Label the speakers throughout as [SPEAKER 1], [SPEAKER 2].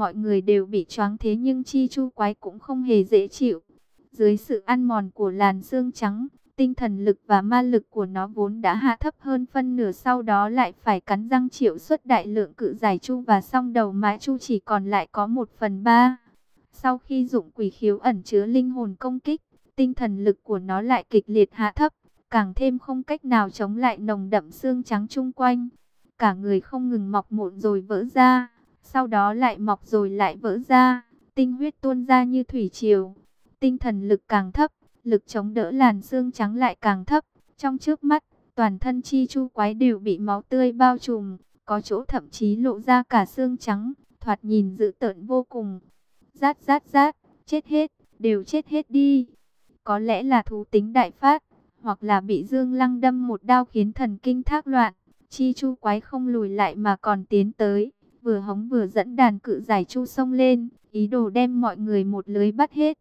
[SPEAKER 1] mọi người đều bị choáng thế nhưng chi chu quái cũng không hề dễ chịu. Dưới sự ăn mòn của làn xương trắng, tinh thần lực và ma lực của nó vốn đã hạ thấp hơn phân nửa sau đó lại phải cắn răng chịu xuất đại lượng cự giải chu và song đầu mã chu chỉ còn lại có một phần ba. Sau khi dụng quỷ khiếu ẩn chứa linh hồn công kích, tinh thần lực của nó lại kịch liệt hạ thấp, càng thêm không cách nào chống lại nồng đậm xương trắng chung quanh. Cả người không ngừng mọc mụn rồi vỡ ra, sau đó lại mọc rồi lại vỡ ra, tinh huyết tuôn ra như thủy triều. Tinh thần lực càng thấp, lực chống đỡ làn xương trắng lại càng thấp. Trong trước mắt, toàn thân chi chu quái đều bị máu tươi bao trùm, có chỗ thậm chí lộ ra cả xương trắng, thoạt nhìn dữ tợn vô cùng. Rát rát rát, chết hết, đều chết hết đi. Có lẽ là thú tính đại phát, hoặc là bị Dương Lăng đâm một đao khiến thần kinh thác loạn. Chi chu quái không lùi lại mà còn tiến tới, vừa hống vừa dẫn đàn cự giải chu sông lên, ý đồ đem mọi người một lưới bắt hết.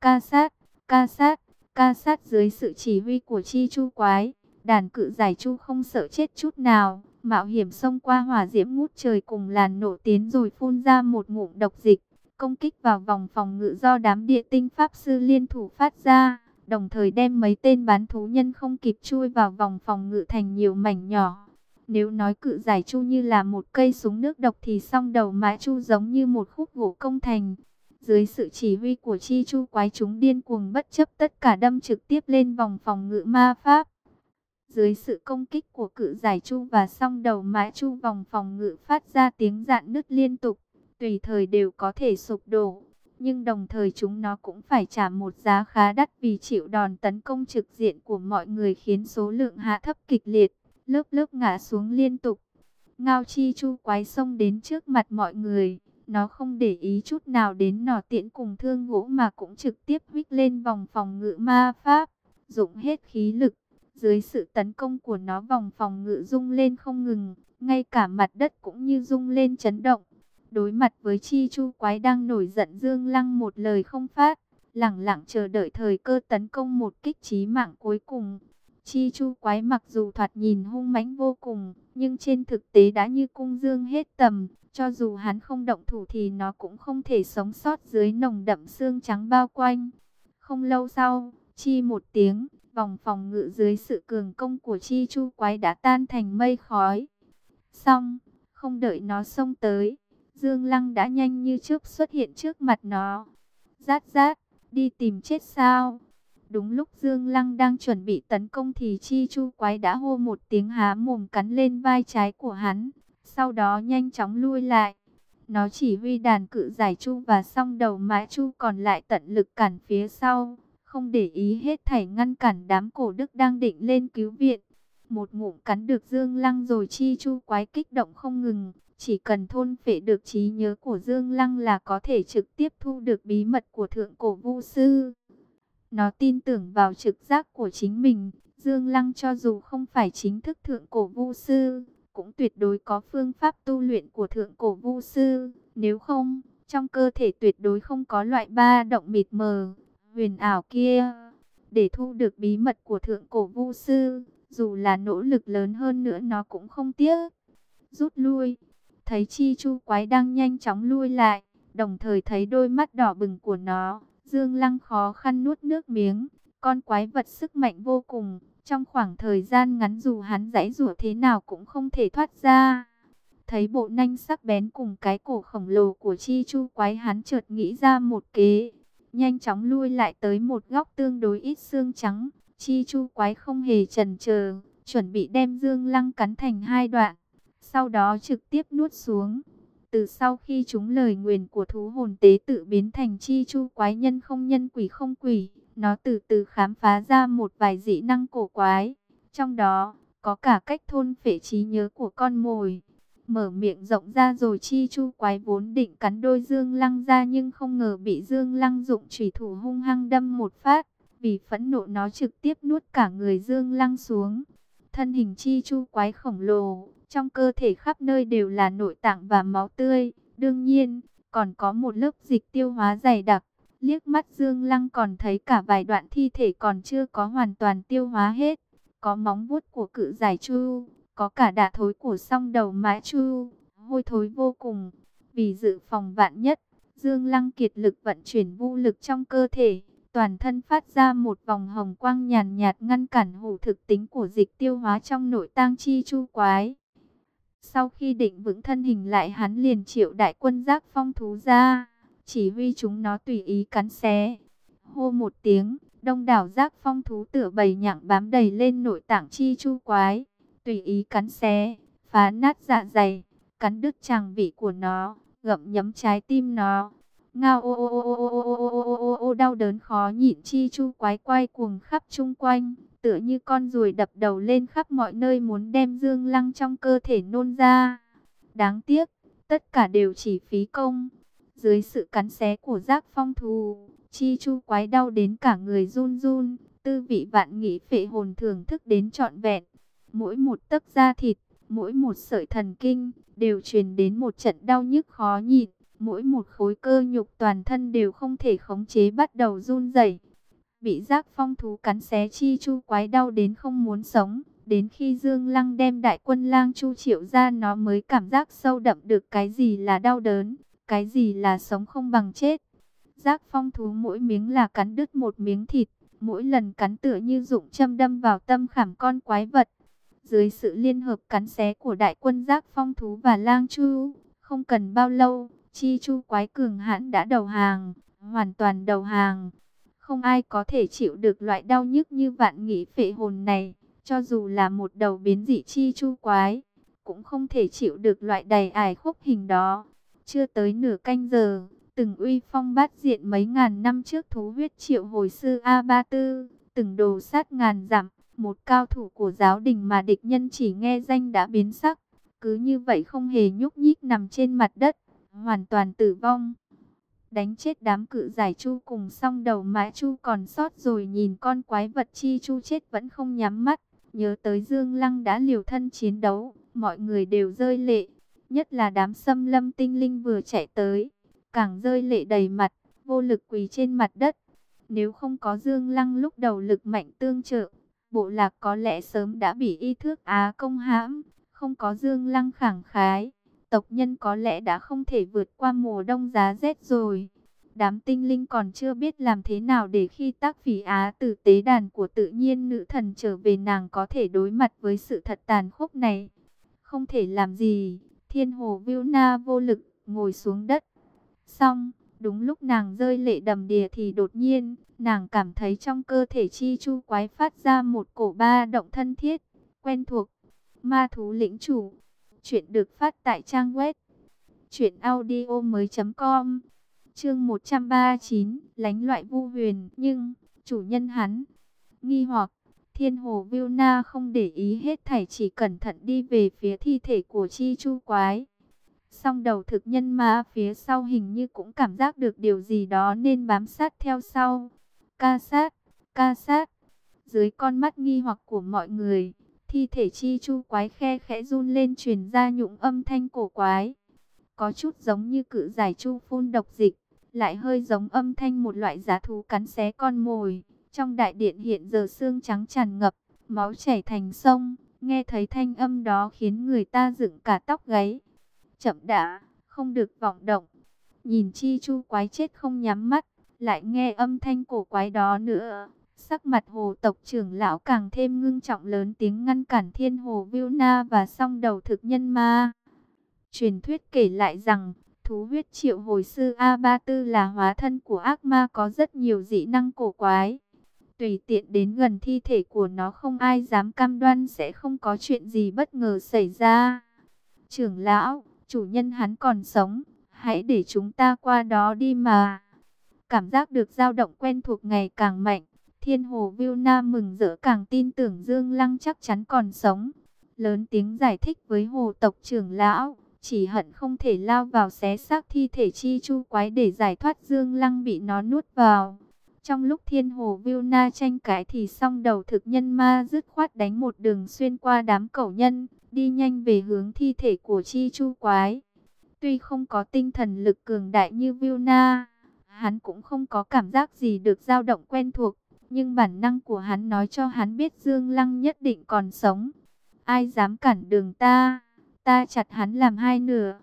[SPEAKER 1] Ca sát, ca sát, ca sát dưới sự chỉ huy của chi chu quái, đàn cự giải chu không sợ chết chút nào, mạo hiểm xông qua hỏa diễm ngút trời cùng làn nổ tiến rồi phun ra một ngụm độc dịch, công kích vào vòng phòng ngự do đám địa tinh pháp sư liên thủ phát ra, đồng thời đem mấy tên bán thú nhân không kịp chui vào vòng phòng ngự thành nhiều mảnh nhỏ. Nếu nói cự giải chu như là một cây súng nước độc thì song đầu mã chu giống như một khúc gỗ công thành. Dưới sự chỉ huy của chi chu quái chúng điên cuồng bất chấp tất cả đâm trực tiếp lên vòng phòng ngự ma pháp. Dưới sự công kích của cự giải chu và song đầu mã chu vòng phòng ngự phát ra tiếng dạn nứt liên tục, tùy thời đều có thể sụp đổ. Nhưng đồng thời chúng nó cũng phải trả một giá khá đắt vì chịu đòn tấn công trực diện của mọi người khiến số lượng hạ thấp kịch liệt, lớp lớp ngã xuống liên tục. Ngao chi chu quái xông đến trước mặt mọi người nó không để ý chút nào đến nỏ tiễn cùng thương gỗ mà cũng trực tiếp huých lên vòng phòng ngự ma pháp, dụng hết khí lực. Dưới sự tấn công của nó vòng phòng ngự rung lên không ngừng, ngay cả mặt đất cũng như rung lên chấn động. Đối mặt với chi chu quái đang nổi giận Dương Lăng một lời không phát, lặng lặng chờ đợi thời cơ tấn công một kích trí mạng cuối cùng. Chi chu quái mặc dù thoạt nhìn hung mãnh vô cùng, nhưng trên thực tế đã như cung dương hết tầm, cho dù hắn không động thủ thì nó cũng không thể sống sót dưới nồng đậm xương trắng bao quanh. Không lâu sau, chi một tiếng, vòng phòng ngự dưới sự cường công của chi chu quái đã tan thành mây khói. Xong, không đợi nó xông tới, Dương Lăng đã nhanh như trước xuất hiện trước mặt nó. Rát rát, đi tìm chết sao? Đúng lúc Dương Lăng đang chuẩn bị tấn công thì Chi Chu Quái đã hô một tiếng há mồm cắn lên vai trái của hắn sau đó nhanh chóng lui lại. Nó chỉ huy đàn cự giải chu và song đầu mã chu còn lại tận lực cản phía sau, không để ý hết thảy ngăn cản đám cổ đức đang định lên cứu viện. Một ngụm cắn được Dương Lăng rồi chi chu quái kích động không ngừng, chỉ cần thôn phệ được trí nhớ của Dương Lăng là có thể trực tiếp thu được bí mật của thượng cổ vu sư. Nó tin tưởng vào trực giác của chính mình, Dương Lăng cho dù không phải chính thức thượng cổ vu sư, cũng tuyệt đối có phương pháp tu luyện của thượng cổ vu sư, nếu không, trong cơ thể tuyệt đối không có loại ba động mịt mờ, huyền ảo kia. Để thu được bí mật của thượng cổ vu sư, dù là nỗ lực lớn hơn nữa nó cũng không tiếc. Rút lui, thấy chi chu quái đang nhanh chóng lui lại, đồng thời thấy đôi mắt đỏ bừng của nó, Dương Lăng khó khăn nuốt nước miếng, con quái vật sức mạnh vô cùng, trong khoảng thời gian ngắn dù hắn giãy rủa thế nào cũng không thể thoát ra. Thấy bộ nanh sắc bén cùng cái cổ khổng lồ của chi chu quái hắn chợt nghĩ ra một kế. Nhanh chóng lui lại tới một góc tương đối ít xương trắng. Chi chu quái không hề chần chờ, chuẩn bị đem dương lăng cắn thành hai đoạn. Sau đó trực tiếp nuốt xuống. Từ sau khi chúng lời nguyền của thú hồn tế tự biến thành chi chu quái nhân không nhân quỷ không quỷ, nó từ từ khám phá ra một vài dị năng cổ quái. Trong đó, có cả cách thôn phệ trí nhớ của con mồi. Mở miệng rộng ra rồi chi chu quái vốn định cắn đôi dương lăng ra nhưng không ngờ bị dương lăng dụng trùy thủ hung hăng đâm một phát. Vì phẫn nộ nó trực tiếp nuốt cả người dương lăng xuống. Thân hình chi chu quái khổng lồ, trong cơ thể khắp nơi đều là nội tạng và máu tươi. Đương nhiên, còn có một lớp dịch tiêu hóa dày đặc. Liếc mắt Dương Lăng còn thấy cả vài đoạn thi thể còn chưa có hoàn toàn tiêu hóa hết. Có móng vuốt của cự giải chu, có cả đả thối của song đầu mã chu, hôi thối vô cùng. Vì dự phòng vạn nhất, Dương Lăng kiệt lực vận chuyển vũ lực trong cơ thể, toàn thân phát ra một vòng hồng quang nhàn nhạt ngăn cản hủ thực tính của dịch tiêu hóa trong nội tang chi chu quái. Sau khi định vững thân hình lại hắn liền triệu đại quân giác phong thú ra, chỉ huy chúng nó tùy ý cắn xé. Hô một tiếng, đông đảo giác phong thú tựa bầy nhặng bám đầy lên nội tạng chi chu quái, tùy ý cắn xé, phá nát dạ dày, cắn đứt tràng vị của nó, gặm nhấm trái tim nó. Ngao ô ô ô ô ô ô ô ô ô ô đau đớn khó nhịn chi chu quái quay cuồng khắp chung quanh, tựa như con ruồi đập đầu lên khắp mọi nơi muốn đem dương lăng trong cơ thể nôn ra. Đáng tiếc, tất cả đều chỉ phí công. Dưới sự cắn xé của giác phong thù, chi chu quái đau đến cả người run run, tư vị vạn nghĩ phệ hồn thưởng thức đến trọn vẹn. Mỗi một tấc da thịt, mỗi một sợi thần kinh, đều truyền đến một trận đau nhức khó nhịn. Mỗi một khối cơ nhục toàn thân đều không thể khống chế bắt đầu run rẩy. Bị giác phong thú cắn xé chi chu quái đau đến không muốn sống. Đến khi Dương Lăng đem đại quân lang chu triệu ra nó mới cảm giác sâu đậm được cái gì là đau đớn, cái gì là sống không bằng chết. Giác phong thú mỗi miếng là cắn đứt một miếng thịt, mỗi lần cắn tựa như dụng châm đâm vào tâm khảm con quái vật. Dưới sự liên hợp cắn xé của đại quân giác phong thú và lang chu, không cần bao lâu, chi chu quái cường hãn đã đầu hàng, hoàn toàn đầu hàng. Không ai có thể chịu được loại đau nhức như vạn nghĩ phệ hồn này, cho dù là một đầu biến dị chi chu quái, cũng không thể chịu được loại đầy ải khúc hình đó. Chưa tới nửa canh giờ, từng uy phong bát diện mấy ngàn năm trước thú huyết triệu hồi sư A34, từng đồ sát ngàn dặm, một cao thủ của giáo đình mà địch nhân chỉ nghe danh đã biến sắc, cứ như vậy không hề nhúc nhích nằm trên mặt đất, hoàn toàn tử vong. Đánh chết đám cự giải chu cùng xong đầu mã chu còn sót rồi nhìn con quái vật chi chu chết vẫn không nhắm mắt, nhớ tới Dương Lăng đã liều thân chiến đấu, mọi người đều rơi lệ, nhất là đám xâm lâm tinh linh vừa chạy tới, càng rơi lệ đầy mặt, vô lực quỳ trên mặt đất. Nếu không có Dương Lăng lúc đầu lực mạnh tương trợ, bộ lạc có lẽ sớm đã bị y thước Á công hãm, không có Dương Lăng khẳng khái, tộc nhân có lẽ đã không thể vượt qua mùa đông giá rét rồi. Đám tinh linh còn chưa biết làm thế nào để khi tác phỉ Á từ tế đàn của tự nhiên nữ thần trở về nàng có thể đối mặt với sự thật tàn khốc này. Không thể làm gì, thiên hồ Na vô lực, ngồi xuống đất. Xong, đúng lúc nàng rơi lệ đầm đìa thì đột nhiên, nàng cảm thấy trong cơ thể chi chu quái phát ra một cổ ba động thân thiết, quen thuộc. Ma thú lĩnh chủ. Chuyện được phát tại trang web. Chuyện audio mới com. Chương 139. Lánh loại vu huyền. Nhưng, chủ nhân hắn. Nghi hoặc. Thiên hồ viu na không để ý hết thảy chỉ cẩn thận đi về phía thi thể của chi chu quái. Song đầu thực nhân ma phía sau hình như cũng cảm giác được điều gì đó nên bám sát theo sau. Ca sát, ca sát. Dưới con mắt nghi hoặc của mọi người, thi thể chi chu quái khe khẽ run lên truyền ra nhụng âm thanh cổ quái. Có chút giống như cự giải chu phun độc dịch, lại hơi giống âm thanh một loại giá thú cắn xé con mồi. Trong đại điện hiện giờ xương trắng tràn ngập, máu chảy thành sông, nghe thấy thanh âm đó khiến người ta dựng cả tóc gáy. Chậm đã, không được vọng động. Nhìn chi chu quái chết không nhắm mắt, lại nghe âm thanh cổ quái đó nữa. Sắc mặt hồ tộc trưởng lão càng thêm ngưng trọng lớn tiếng ngăn cản thiên hồ Viu Na và song đầu thực nhân ma. Truyền thuyết kể lại rằng, thú huyết triệu hồi sư A34 là hóa thân của ác ma có rất nhiều dị năng cổ quái. Tùy tiện đến gần thi thể của nó không ai dám cam đoan sẽ không có chuyện gì bất ngờ xảy ra. Trưởng lão, chủ nhân hắn còn sống, hãy để chúng ta qua đó đi mà. Cảm giác được dao động quen thuộc ngày càng mạnh, thiên hồ Viu Nam mừng rỡ càng tin tưởng Dương Lăng chắc chắn còn sống. Lớn tiếng giải thích với hồ tộc trưởng lão, chỉ hận không thể lao vào xé xác thi thể chi chu quái để giải thoát Dương Lăng bị nó nuốt vào. Trong lúc thiên hồ Viu Na tranh cãi thì song đầu thực nhân ma dứt khoát đánh một đường xuyên qua đám cẩu nhân, đi nhanh về hướng thi thể của chi chu quái. Tuy không có tinh thần lực cường đại như Viu Na, hắn cũng không có cảm giác gì được dao động quen thuộc, nhưng bản năng của hắn nói cho hắn biết Dương Lăng nhất định còn sống. Ai dám cản đường ta, ta chặt hắn làm hai nửa.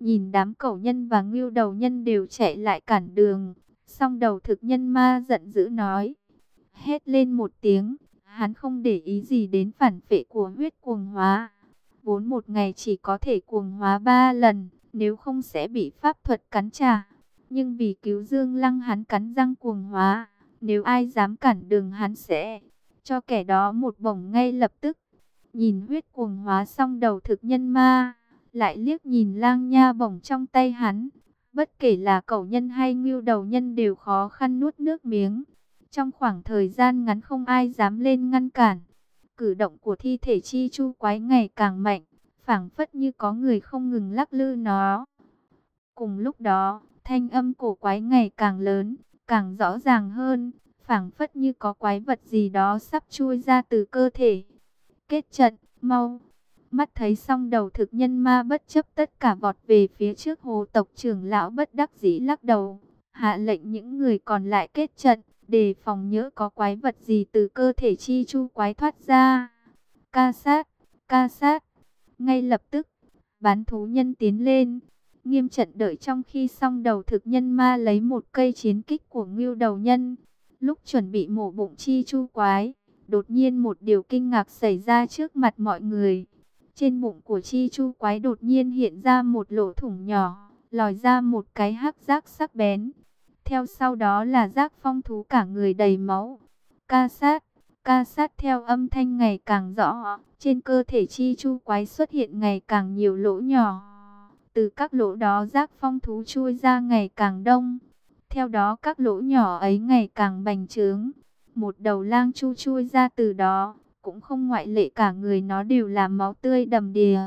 [SPEAKER 1] Nhìn đám cẩu nhân và ngưu đầu nhân đều chạy lại cản đường. Song đầu thực nhân ma giận dữ nói. Hét lên một tiếng. Hắn không để ý gì đến phản phệ của huyết cuồng hóa. Vốn một ngày chỉ có thể cuồng hóa ba lần. Nếu không sẽ bị pháp thuật cắn trả. Nhưng vì cứu Dương Lăng hắn cắn răng cuồng hóa. Nếu ai dám cản đường hắn sẽ cho kẻ đó một bổng ngay lập tức. Nhìn huyết cuồng hóa xong đầu thực nhân ma, lại liếc nhìn lang nha bổng trong tay hắn. Bất kể là cẩu nhân hay ngưu đầu nhân đều khó khăn nuốt nước miếng. Trong khoảng thời gian ngắn không ai dám lên ngăn cản. Cử động của thi thể chi chu quái ngày càng mạnh, phảng phất như có người không ngừng lắc lư nó. Cùng lúc đó, thanh âm cổ quái ngày càng lớn, càng rõ ràng hơn, phảng phất như có quái vật gì đó sắp chui ra từ cơ thể. Kết trận, mau. Mắt thấy xong đầu thực nhân ma bất chấp tất cả vọt về phía trước hồ tộc trưởng lão bất đắc dĩ lắc đầu. Hạ lệnh những người còn lại kết trận, để phòng nhỡ có quái vật gì từ cơ thể chi chu quái thoát ra. Ca sát, ca sát. Ngay lập tức, bán thú nhân tiến lên. Nghiêm trận đợi trong khi xong đầu thực nhân ma lấy một cây chiến kích của ngưu đầu nhân. Lúc chuẩn bị mổ bụng chi chu quái, đột nhiên một điều kinh ngạc xảy ra trước mặt mọi người. Trên bụng của chi chu quái đột nhiên hiện ra một lỗ thủng nhỏ, lòi ra một cái hắc rác sắc bén. Theo sau đó là rác phong thú cả người đầy máu. Ca sát, ca sát theo âm thanh ngày càng rõ, trên cơ thể chi chu quái xuất hiện ngày càng nhiều lỗ nhỏ. Từ các lỗ đó rác phong thú chui ra ngày càng đông. Theo đó các lỗ nhỏ ấy ngày càng bành trướng. Một đầu lang chu chui ra từ đó, cũng không ngoại lệ cả người nó đều là máu tươi đầm đìa.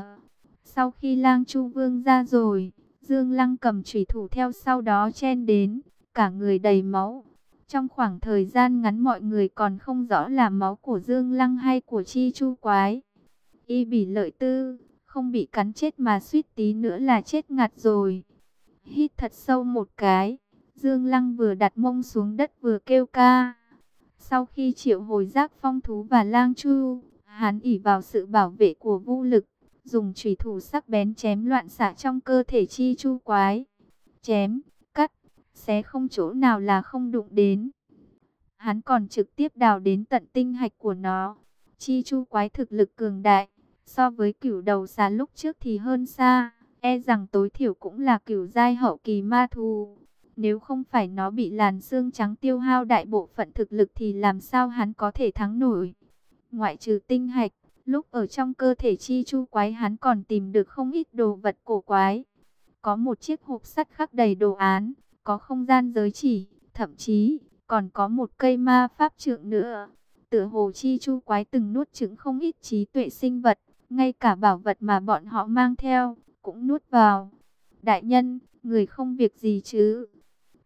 [SPEAKER 1] Sau khi lang chu vương ra rồi, Dương Lăng cầm chủy thủ theo sau đó chen đến, cả người đầy máu. Trong khoảng thời gian ngắn mọi người còn không rõ là máu của Dương Lăng hay của Chi Chu Quái. Y bỉ lợi tư, không bị cắn chết mà suýt tí nữa là chết ngạt rồi. Hít thật sâu một cái, Dương Lăng vừa đặt mông xuống đất vừa kêu ca. Sau khi triệu hồi giác phong thú và lang chu, hắn ỉ vào sự bảo vệ của vũ lực, dùng chủy thủ sắc bén chém loạn xạ trong cơ thể chi chu quái. Chém, cắt, xé không chỗ nào là không đụng đến. Hắn còn trực tiếp đào đến tận tinh hạch của nó. Chi chu quái thực lực cường đại, so với cửu đầu xà lúc trước thì hơn xa. E rằng tối thiểu cũng là cửu giai hậu kỳ ma thú. Nếu không phải nó bị làn xương trắng tiêu hao đại bộ phận thực lực thì làm sao hắn có thể thắng nổi. Ngoại trừ tinh hạch, lúc ở trong cơ thể chi chu quái hắn còn tìm được không ít đồ vật cổ quái. Có một chiếc hộp sắt khắc đầy đồ án, có không gian giới chỉ, thậm chí còn có một cây ma pháp trượng nữa. Tựa hồ chi chu quái từng nuốt trứng không ít trí tuệ sinh vật, ngay cả bảo vật mà bọn họ mang theo, cũng nuốt vào. Đại nhân, người không việc gì chứ?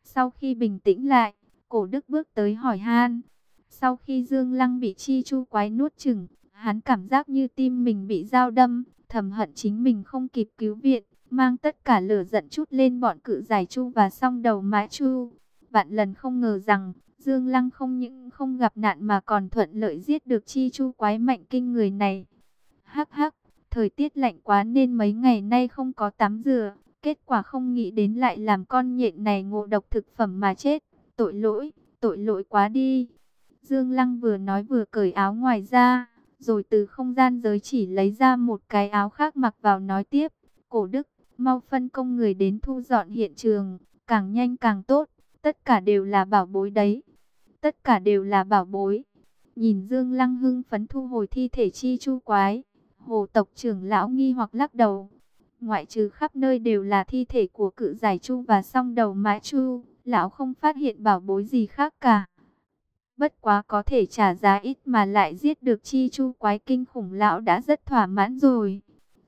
[SPEAKER 1] Sau khi bình tĩnh lại, cổ đức bước tới hỏi han. Sau khi Dương Lăng bị chi chu quái nuốt chừng, hắn cảm giác như tim mình bị dao đâm, thầm hận chính mình không kịp cứu viện, mang tất cả lửa giận chút lên bọn cự giải chu và song đầu mã chu. Vạn lần không ngờ rằng, Dương Lăng không những không gặp nạn mà còn thuận lợi giết được chi chu quái mạnh kinh người này. Hắc hắc, thời tiết lạnh quá nên mấy ngày nay không có tắm rửa, Kết quả không nghĩ đến lại làm con nhện này ngộ độc thực phẩm mà chết. Tội lỗi, tội lỗi quá đi. Dương Lăng vừa nói vừa cởi áo ngoài ra, rồi từ không gian giới chỉ lấy ra một cái áo khác mặc vào nói tiếp. Cổ đức, mau phân công người đến thu dọn hiện trường, càng nhanh càng tốt, tất cả đều là bảo bối đấy. Tất cả đều là bảo bối. Nhìn Dương Lăng hưng phấn thu hồi thi thể chi chu quái, hồ tộc trưởng lão nghi hoặc lắc đầu ngoại trừ khắp nơi đều là thi thể của cự giải chu và song đầu mã chu, lão không phát hiện bảo bối gì khác cả. Bất quá có thể trả giá ít mà lại giết được chi chu quái kinh khủng lão đã rất thỏa mãn rồi.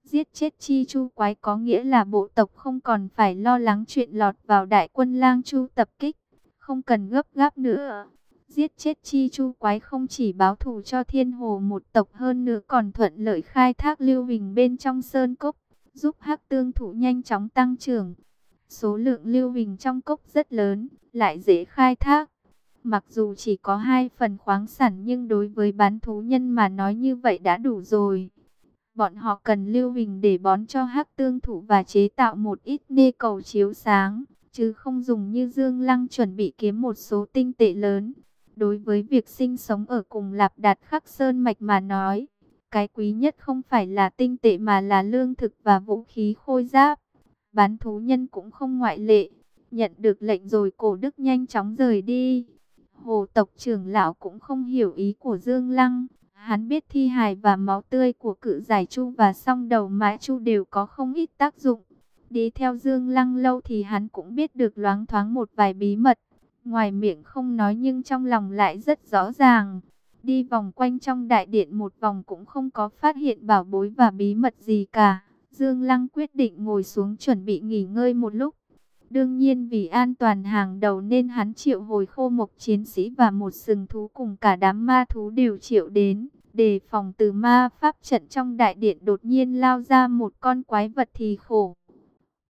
[SPEAKER 1] Giết chết chi chu quái có nghĩa là bộ tộc không còn phải lo lắng chuyện lọt vào đại quân lang chu tập kích, không cần gấp gáp nữa. Giết chết chi chu quái không chỉ báo thù cho thiên hồ một tộc hơn nữa còn thuận lợi khai thác lưu hình bên trong sơn cốc giúp hắc tương thủ nhanh chóng tăng trưởng. Số lượng lưu huỳnh trong cốc rất lớn, lại dễ khai thác. Mặc dù chỉ có hai phần khoáng sản nhưng đối với bán thú nhân mà nói như vậy đã đủ rồi. Bọn họ cần lưu hình để bón cho hắc tương thủ và chế tạo một ít nê cầu chiếu sáng, chứ không dùng như Dương Lăng chuẩn bị kiếm một số tinh tệ lớn. Đối với việc sinh sống ở cùng Lạp Đạt Khắc Sơn Mạch mà nói, cái quý nhất không phải là tinh tệ mà là lương thực và vũ khí khôi giáp. Bán thú nhân cũng không ngoại lệ. Nhận được lệnh rồi cổ đức nhanh chóng rời đi. Hồ tộc trưởng lão cũng không hiểu ý của Dương Lăng. Hắn biết thi hài và máu tươi của cự giải chu và song đầu mã chu đều có không ít tác dụng. Đi theo Dương Lăng lâu thì hắn cũng biết được loáng thoáng một vài bí mật. Ngoài miệng không nói nhưng trong lòng lại rất rõ ràng. Đi vòng quanh trong đại điện một vòng cũng không có phát hiện bảo bối và bí mật gì cả. Dương Lăng quyết định ngồi xuống chuẩn bị nghỉ ngơi một lúc. Đương nhiên vì an toàn hàng đầu nên hắn triệu hồi khô mộc chiến sĩ và một sừng thú cùng cả đám ma thú đều triệu đến. Đề phòng từ ma pháp trận trong đại điện đột nhiên lao ra một con quái vật thì khổ.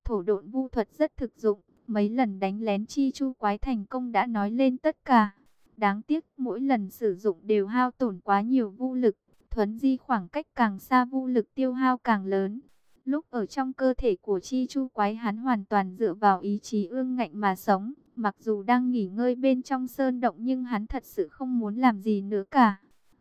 [SPEAKER 1] Thổ độn vu thuật rất thực dụng, mấy lần đánh lén chi chu quái thành công đã nói lên tất cả. Đáng tiếc mỗi lần sử dụng đều hao tổn quá nhiều vu lực, thuấn di khoảng cách càng xa vu lực tiêu hao càng lớn. Lúc ở trong cơ thể của chi chu quái hắn hoàn toàn dựa vào ý chí ương ngạnh mà sống. Mặc dù đang nghỉ ngơi bên trong sơn động nhưng hắn thật sự không muốn làm gì nữa cả.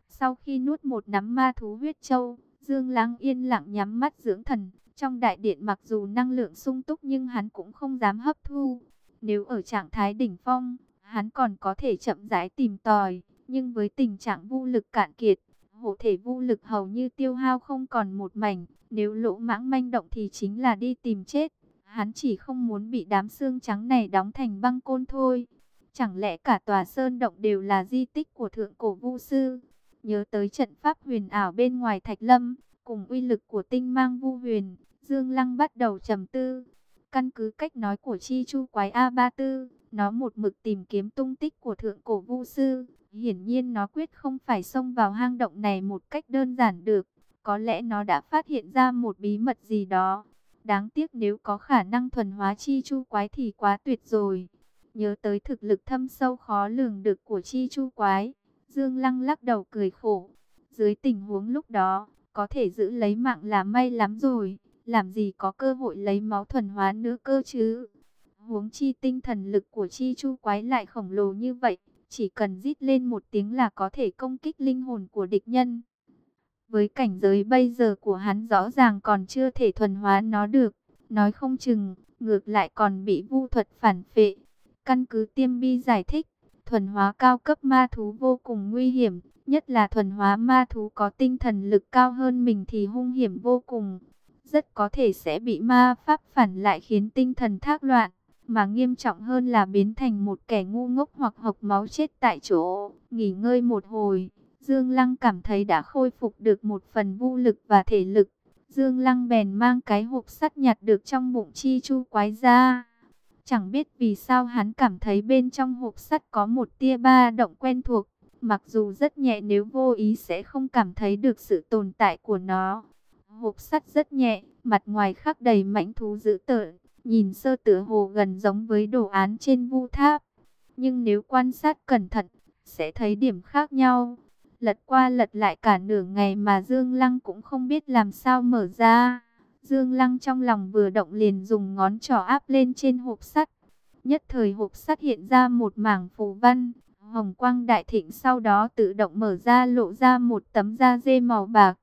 [SPEAKER 1] Sau khi nuốt một nắm ma thú huyết châu, Dương Lăng yên lặng nhắm mắt dưỡng thần. Trong đại điện mặc dù năng lượng sung túc nhưng hắn cũng không dám hấp thu. Nếu ở trạng thái đỉnh phong, hắn còn có thể chậm rãi tìm tòi. Nhưng với tình trạng vô lực cạn kiệt, hộ thể vô lực hầu như tiêu hao không còn một mảnh. Nếu lỗ mãng manh động thì chính là đi tìm chết. Hắn chỉ không muốn bị đám xương trắng này đóng thành băng côn thôi. Chẳng lẽ cả tòa sơn động đều là di tích của thượng cổ vu sư? Nhớ tới trận pháp huyền ảo bên ngoài thạch lâm, cùng uy lực của tinh mang vu huyền, Dương Lăng bắt đầu trầm tư. Căn cứ cách nói của chi chu quái A34, nó một mực tìm kiếm tung tích của thượng cổ vu sư. Hiển nhiên nó quyết không phải xông vào hang động này một cách đơn giản được. Có lẽ nó đã phát hiện ra một bí mật gì đó. Đáng tiếc nếu có khả năng thuần hóa chi chu quái thì quá tuyệt rồi. Nhớ tới thực lực thâm sâu khó lường được của chi chu quái. Dương Lăng lắc đầu cười khổ. Dưới tình huống lúc đó, có thể giữ lấy mạng là may lắm rồi. Làm gì có cơ hội lấy máu thuần hóa nữa cơ chứ. Huống chi tinh thần lực của chi chu quái lại khổng lồ như vậy. Chỉ cần rít lên một tiếng là có thể công kích linh hồn của địch nhân. Với cảnh giới bây giờ của hắn rõ ràng còn chưa thể thuần hóa nó được. Nói không chừng, ngược lại còn bị vu thuật phản phệ. Căn cứ tiêm bi giải thích, thuần hóa cao cấp ma thú vô cùng nguy hiểm. Nhất là thuần hóa ma thú có tinh thần lực cao hơn mình thì hung hiểm vô cùng. Rất có thể sẽ bị ma pháp phản lại khiến tinh thần thác loạn. Mà nghiêm trọng hơn là biến thành một kẻ ngu ngốc hoặc hộc máu chết tại chỗ. Nghỉ ngơi một hồi, Dương Lăng cảm thấy đã khôi phục được một phần vô lực và thể lực. Dương Lăng bèn mang cái hộp sắt nhặt được trong bụng chi chu quái ra. Chẳng biết vì sao hắn cảm thấy bên trong hộp sắt có một tia ba động quen thuộc. Mặc dù rất nhẹ nếu vô ý sẽ không cảm thấy được sự tồn tại của nó. Hộp sắt rất nhẹ, mặt ngoài khắc đầy mảnh thú dữ tợn. Nhìn sơ tựa hồ gần giống với đồ án trên vu tháp. Nhưng nếu quan sát cẩn thận, sẽ thấy điểm khác nhau. Lật qua lật lại cả nửa ngày mà Dương Lăng cũng không biết làm sao mở ra. Dương Lăng trong lòng vừa động liền dùng ngón trỏ áp lên trên hộp sắt. Nhất thời hộp sắt hiện ra một mảng phù văn. Hồng quang đại thịnh sau đó tự động mở ra lộ ra một tấm da dê màu bạc.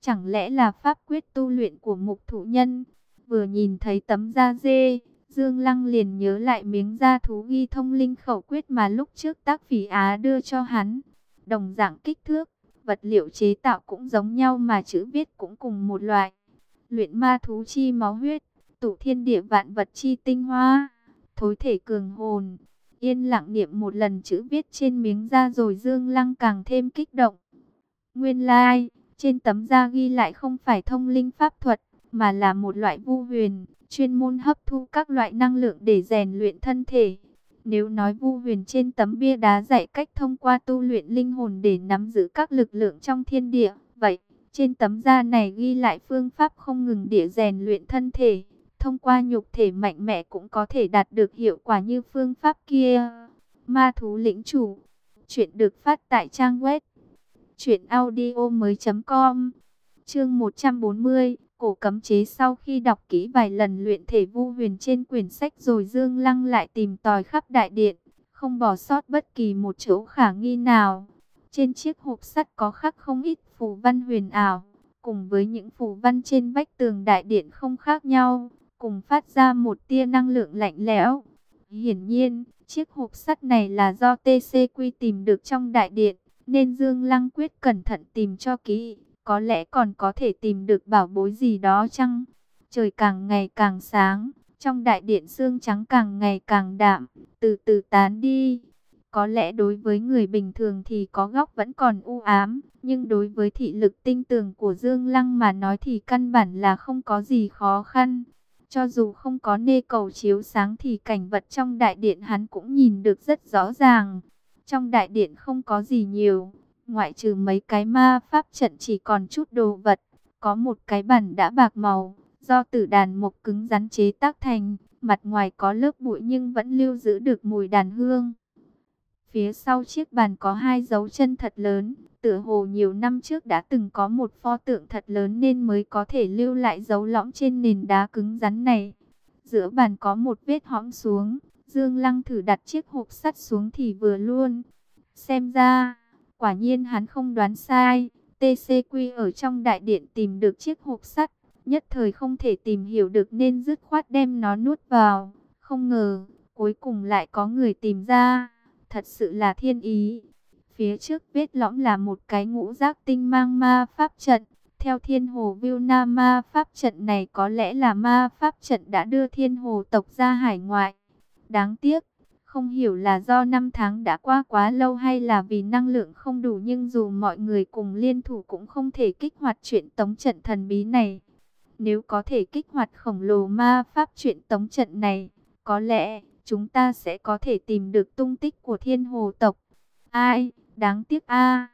[SPEAKER 1] Chẳng lẽ là pháp quyết tu luyện của mục thụ nhân? Vừa nhìn thấy tấm da dê, Dương Lăng liền nhớ lại miếng da thú ghi thông linh khẩu quyết mà lúc trước tác phỉ Á đưa cho hắn đồng dạng kích thước, vật liệu chế tạo cũng giống nhau mà chữ viết cũng cùng một loại. Luyện ma thú chi máu huyết, tụ thiên địa vạn vật chi tinh hoa, thối thể cường hồn. Yên lặng niệm một lần chữ viết trên miếng da rồi Dương Lăng càng thêm kích động. Nguyên lai, like, trên tấm da ghi lại không phải thông linh pháp thuật, mà là một loại vu huyền, chuyên môn hấp thu các loại năng lượng để rèn luyện thân thể. Nếu nói vu huyền trên tấm bia đá dạy cách thông qua tu luyện linh hồn để nắm giữ các lực lượng trong thiên địa, vậy trên tấm da này ghi lại phương pháp không ngừng địa rèn luyện thân thể, thông qua nhục thể mạnh mẽ cũng có thể đạt được hiệu quả như phương pháp kia. Ma thú lĩnh chủ, chuyện được phát tại trang web truyệnaudiomoi.com. Chương 140, cổ cấm chế sau khi đọc kỹ vài lần luyện thể vu huyền trên quyển sách rồi Dương Lăng lại tìm tòi khắp đại điện, không bỏ sót bất kỳ một chỗ khả nghi nào. Trên chiếc hộp sắt có khắc không ít phù văn huyền ảo, cùng với những phù văn trên vách tường đại điện không khác nhau, cùng phát ra một tia năng lượng lạnh lẽo. Hiển nhiên, chiếc hộp sắt này là do TCQ tìm được trong đại điện, nên Dương Lăng quyết cẩn thận tìm cho kỹ, có lẽ còn có thể tìm được bảo bối gì đó chăng? Trời càng ngày càng sáng, trong đại điện xương trắng càng ngày càng đạm, từ từ tán đi. Có lẽ đối với người bình thường thì có góc vẫn còn u ám, nhưng đối với thị lực tinh tường của Dương Lăng mà nói thì căn bản là không có gì khó khăn. Cho dù không có nê cầu chiếu sáng thì cảnh vật trong đại điện hắn cũng nhìn được rất rõ ràng. Trong đại điện không có gì nhiều, ngoại trừ mấy cái ma pháp trận chỉ còn chút đồ vật. Có một cái bàn đã bạc màu, do tử đàn mộc cứng rắn chế tác thành, mặt ngoài có lớp bụi nhưng vẫn lưu giữ được mùi đàn hương. Phía sau chiếc bàn có hai dấu chân thật lớn, tựa hồ nhiều năm trước đã từng có một pho tượng thật lớn nên mới có thể lưu lại dấu lõm trên nền đá cứng rắn này. Giữa bàn có một vết hõm xuống, Dương Lăng thử đặt chiếc hộp sắt xuống thì vừa luôn. Xem ra, quả nhiên hắn không đoán sai, TCQ ở trong đại điện tìm được chiếc hộp sắt, nhất thời không thể tìm hiểu được nên dứt khoát đem nó nuốt vào. Không ngờ, cuối cùng lại có người tìm ra thật sự là thiên ý. Phía trước vết lõm là một cái ngũ giác tinh mang ma pháp trận. Theo thiên hồ Vilna ma pháp trận này có lẽ là ma pháp trận đã đưa thiên hồ tộc ra hải ngoại. Đáng tiếc, không hiểu là do năm tháng đã qua quá lâu hay là vì năng lượng không đủ nhưng dù mọi người cùng liên thủ cũng không thể kích hoạt chuyện tống trận thần bí này. Nếu có thể kích hoạt khổng lồ ma pháp chuyện tống trận này, có lẽ chúng ta sẽ có thể tìm được tung tích của thiên hồ tộc. Ai, đáng tiếc a.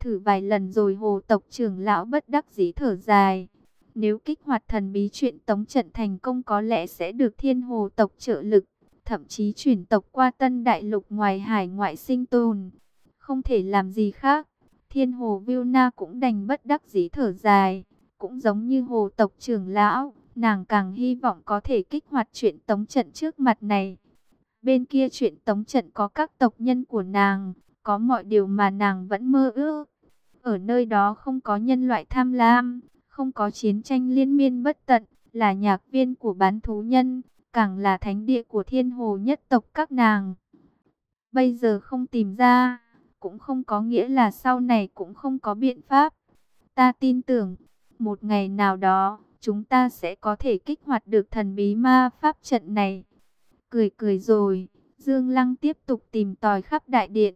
[SPEAKER 1] Thử vài lần rồi hồ tộc trưởng lão bất đắc dĩ thở dài. Nếu kích hoạt thần bí chuyện tống trận thành công có lẽ sẽ được thiên hồ tộc trợ lực, thậm chí chuyển tộc qua tân đại lục ngoài hải ngoại sinh tồn. Không thể làm gì khác, thiên hồ Vilna cũng đành bất đắc dĩ thở dài, cũng giống như hồ tộc trưởng lão nàng càng hy vọng có thể kích hoạt chuyện tống trận trước mặt này. Bên kia chuyện tống trận có các tộc nhân của nàng, có mọi điều mà nàng vẫn mơ ước. Ở nơi đó không có nhân loại tham lam, không có chiến tranh liên miên bất tận, là nhạc viên của bán thú nhân, càng là thánh địa của thiên hồ nhất tộc các nàng. Bây giờ không tìm ra, cũng không có nghĩa là sau này cũng không có biện pháp. Ta tin tưởng, một ngày nào đó, chúng ta sẽ có thể kích hoạt được thần bí ma pháp trận này. Cười cười rồi, Dương Lăng tiếp tục tìm tòi khắp đại điện.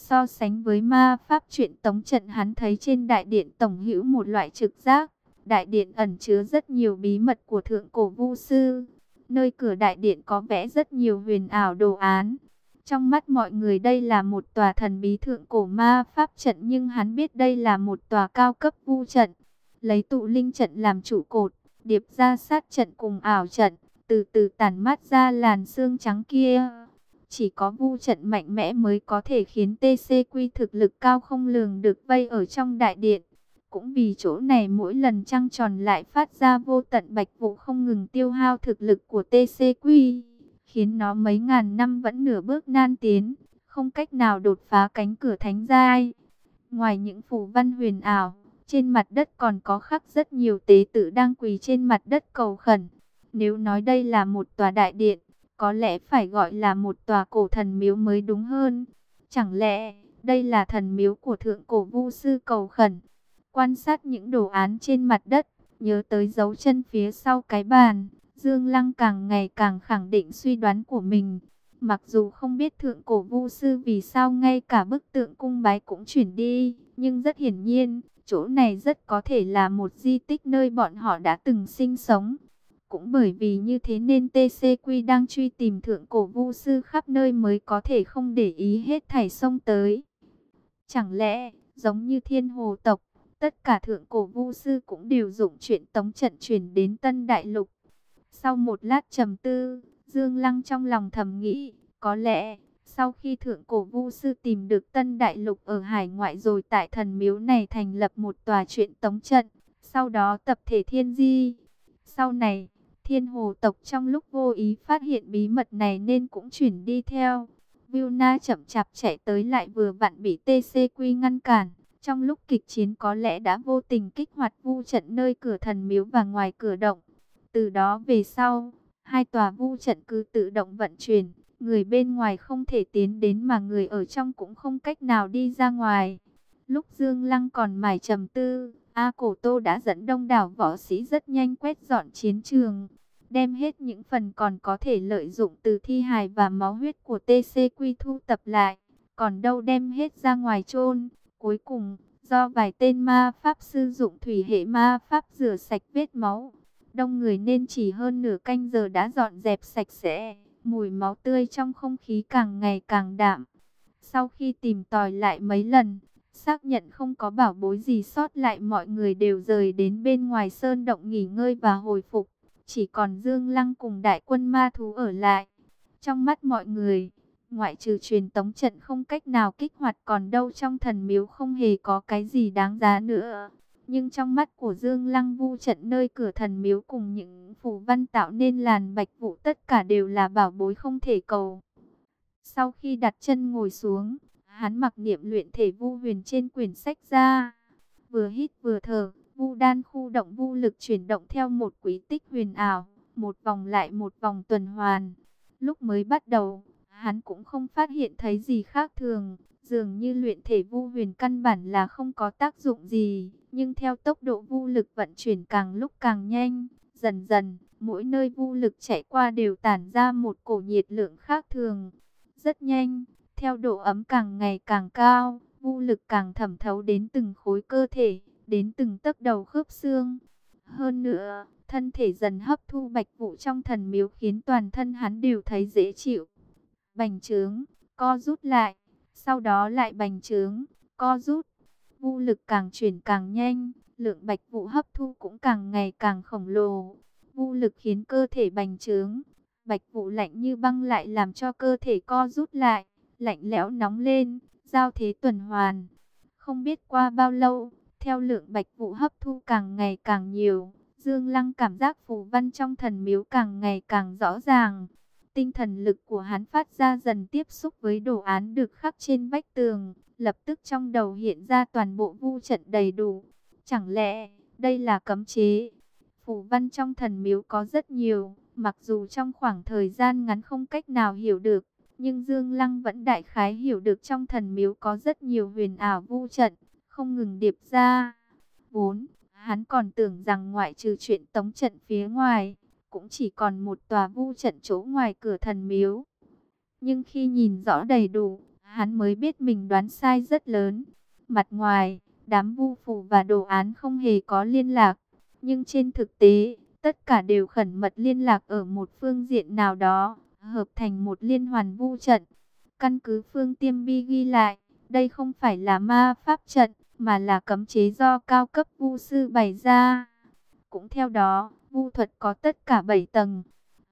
[SPEAKER 1] So sánh với ma pháp chuyện tống trận hắn thấy trên đại điện tổng hữu một loại trực giác. Đại điện ẩn chứa rất nhiều bí mật của thượng cổ vu sư. Nơi cửa đại điện có vẽ rất nhiều huyền ảo đồ án. Trong mắt mọi người đây là một tòa thần bí thượng cổ ma pháp trận nhưng hắn biết đây là một tòa cao cấp vu trận lấy tụ linh trận làm trụ cột, điệp ra sát trận cùng ảo trận, từ từ tản mát ra làn xương trắng kia. Chỉ có vu trận mạnh mẽ mới có thể khiến TCQ thực lực cao không lường được vây ở trong đại điện. Cũng vì chỗ này mỗi lần trăng tròn lại phát ra vô tận bạch vụ không ngừng tiêu hao thực lực của TCQ, khiến nó mấy ngàn năm vẫn nửa bước nan tiến, không cách nào đột phá cánh cửa thánh giai. Ngoài những phù văn huyền ảo, trên mặt đất còn có khắc rất nhiều tế tử đang quỳ trên mặt đất cầu khẩn. Nếu nói đây là một tòa đại điện, có lẽ phải gọi là một tòa cổ thần miếu mới đúng hơn. Chẳng lẽ đây là thần miếu của thượng cổ vu sư cầu khẩn? Quan sát những đồ án trên mặt đất, nhớ tới dấu chân phía sau cái bàn, Dương Lăng càng ngày càng khẳng định suy đoán của mình. Mặc dù không biết thượng cổ vu sư vì sao ngay cả bức tượng cung bái cũng chuyển đi, nhưng rất hiển nhiên, Chỗ này rất có thể là một di tích nơi bọn họ đã từng sinh sống. Cũng bởi vì như thế nên TCQ đang truy tìm thượng cổ vu sư khắp nơi mới có thể không để ý hết thảy sông tới. Chẳng lẽ, giống như thiên hồ tộc, tất cả thượng cổ vu sư cũng đều dụng chuyện tống trận chuyển đến Tân Đại Lục. Sau một lát trầm tư, Dương Lăng trong lòng thầm nghĩ, có lẽ Sau khi thượng cổ vu sư tìm được tân đại lục ở hải ngoại rồi tại thần miếu này thành lập một tòa chuyện tống trận, sau đó tập thể thiên di. Sau này, thiên hồ tộc trong lúc vô ý phát hiện bí mật này nên cũng chuyển đi theo. Vilna chậm chạp chạy tới lại vừa vặn bị TCQ ngăn cản. Trong lúc kịch chiến có lẽ đã vô tình kích hoạt vu trận nơi cửa thần miếu và ngoài cửa động. Từ đó về sau, hai tòa vu trận cứ tự động vận chuyển. Người bên ngoài không thể tiến đến mà người ở trong cũng không cách nào đi ra ngoài. Lúc Dương Lăng còn mải trầm tư, A Cổ Tô đã dẫn đông đảo võ sĩ rất nhanh quét dọn chiến trường. Đem hết những phần còn có thể lợi dụng từ thi hài và máu huyết của TCQ thu tập lại. Còn đâu đem hết ra ngoài chôn Cuối cùng, do vài tên ma pháp sư dụng thủy hệ ma pháp rửa sạch vết máu. Đông người nên chỉ hơn nửa canh giờ đã dọn dẹp sạch sẽ. Mùi máu tươi trong không khí càng ngày càng đạm. Sau khi tìm tòi lại mấy lần, xác nhận không có bảo bối gì sót lại mọi người đều rời đến bên ngoài sơn động nghỉ ngơi và hồi phục. Chỉ còn Dương Lăng cùng đại quân ma thú ở lại. Trong mắt mọi người, ngoại trừ truyền tống trận không cách nào kích hoạt còn đâu trong thần miếu không hề có cái gì đáng giá nữa. Nhưng trong mắt của Dương Lăng vu trận nơi cửa thần miếu cùng những phù văn tạo nên làn bạch vụ tất cả đều là bảo bối không thể cầu. Sau khi đặt chân ngồi xuống, hắn mặc niệm luyện thể vu huyền trên quyển sách ra. Vừa hít vừa thở, vu đan khu động vu lực chuyển động theo một quý tích huyền ảo, một vòng lại một vòng tuần hoàn. Lúc mới bắt đầu, hắn cũng không phát hiện thấy gì khác thường, dường như luyện thể vu huyền căn bản là không có tác dụng gì, nhưng theo tốc độ vu lực vận chuyển càng lúc càng nhanh, dần dần, mỗi nơi vu lực chạy qua đều tản ra một cổ nhiệt lượng khác thường. Rất nhanh, theo độ ấm càng ngày càng cao, vu lực càng thẩm thấu đến từng khối cơ thể, đến từng tấc đầu khớp xương. Hơn nữa, thân thể dần hấp thu bạch vụ trong thần miếu khiến toàn thân hắn đều thấy dễ chịu. Bành trướng, co rút lại, sau đó lại bành trướng, co rút. Vu lực càng chuyển càng nhanh, lượng bạch vụ hấp thu cũng càng ngày càng khổng lồ. Vu lực khiến cơ thể bành trướng, bạch vụ lạnh như băng lại làm cho cơ thể co rút lại, lạnh lẽo nóng lên, giao thế tuần hoàn. Không biết qua bao lâu, theo lượng bạch vụ hấp thu càng ngày càng nhiều, Dương Lăng cảm giác phù văn trong thần miếu càng ngày càng rõ ràng. Tinh thần lực của hắn phát ra dần tiếp xúc với đồ án được khắc trên vách tường, lập tức trong đầu hiện ra toàn bộ vu trận đầy đủ. Chẳng lẽ đây là cấm chế? Phù văn trong thần miếu có rất nhiều, mặc dù trong khoảng thời gian ngắn không cách nào hiểu được, nhưng Dương Lăng vẫn đại khái hiểu được trong thần miếu có rất nhiều huyền ảo vu trận, không ngừng điệp ra. Vốn, Hắn còn tưởng rằng ngoại trừ chuyện tống trận phía ngoài, cũng chỉ còn một tòa vu trận chỗ ngoài cửa thần miếu. Nhưng khi nhìn rõ đầy đủ, hắn mới biết mình đoán sai rất lớn. Mặt ngoài, đám vu phù và đồ án không hề có liên lạc, nhưng trên thực tế, tất cả đều khẩn mật liên lạc ở một phương diện nào đó, hợp thành một liên hoàn vu trận. Căn cứ phương tiêm bi ghi lại, đây không phải là ma pháp trận, mà là cấm chế do cao cấp vu sư bày ra. Cũng theo đó, vu thuật có tất cả 7 tầng.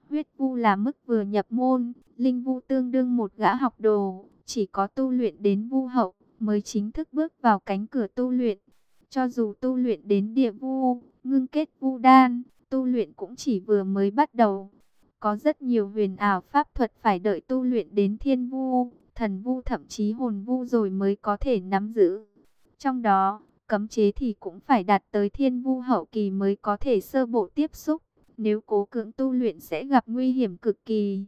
[SPEAKER 1] Huyết vu là mức vừa nhập môn, linh vu tương đương một gã học đồ, chỉ có tu luyện đến vu hậu mới chính thức bước vào cánh cửa tu luyện. Cho dù tu luyện đến địa vu, ngưng kết vu đan, tu luyện cũng chỉ vừa mới bắt đầu. Có rất nhiều huyền ảo pháp thuật phải đợi tu luyện đến thiên vu, thần vu thậm chí hồn vu rồi mới có thể nắm giữ. Trong đó, cấm chế thì cũng phải đạt tới thiên vu hậu kỳ mới có thể sơ bộ tiếp xúc. Nếu cố cưỡng tu luyện sẽ gặp nguy hiểm cực kỳ.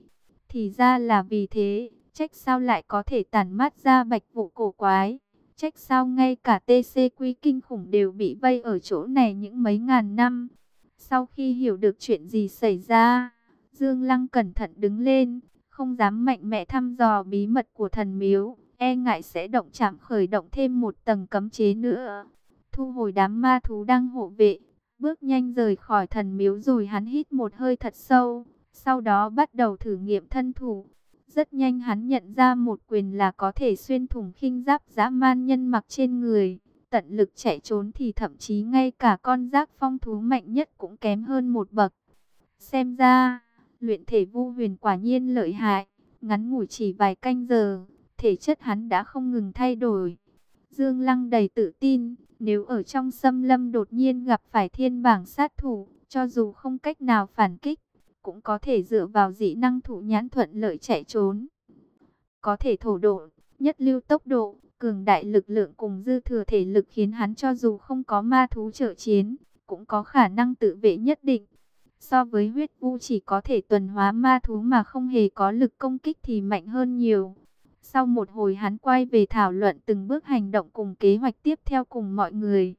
[SPEAKER 1] Thì ra là vì thế, trách sao lại có thể tản mát ra bạch vụ cổ quái. Trách sao ngay cả TC quy kinh khủng đều bị vây ở chỗ này những mấy ngàn năm. Sau khi hiểu được chuyện gì xảy ra, Dương Lăng cẩn thận đứng lên, không dám mạnh mẽ thăm dò bí mật của thần miếu e ngại sẽ động chạm khởi động thêm một tầng cấm chế nữa. Thu hồi đám ma thú đang hộ vệ, bước nhanh rời khỏi thần miếu rồi hắn hít một hơi thật sâu, sau đó bắt đầu thử nghiệm thân thủ. Rất nhanh hắn nhận ra một quyền là có thể xuyên thủng khinh giáp dã man nhân mặc trên người. Tận lực chạy trốn thì thậm chí ngay cả con giác phong thú mạnh nhất cũng kém hơn một bậc. Xem ra, luyện thể vu huyền quả nhiên lợi hại. ngắn ngủi chỉ vài canh giờ, thể chất hắn đã không ngừng thay đổi. Dương Lăng đầy tự tin, nếu ở trong xâm lâm đột nhiên gặp phải thiên bảng sát thủ, cho dù không cách nào phản kích, cũng có thể dựa vào dị năng thủ nhãn thuận lợi chạy trốn. Có thể thổ độ, nhất lưu tốc độ, cường đại lực lượng cùng dư thừa thể lực khiến hắn cho dù không có ma thú trợ chiến, cũng có khả năng tự vệ nhất định. So với huyết vu chỉ có thể tuần hóa ma thú mà không hề có lực công kích thì mạnh hơn nhiều. Sau một hồi hắn quay về thảo luận từng bước hành động cùng kế hoạch tiếp theo cùng mọi người.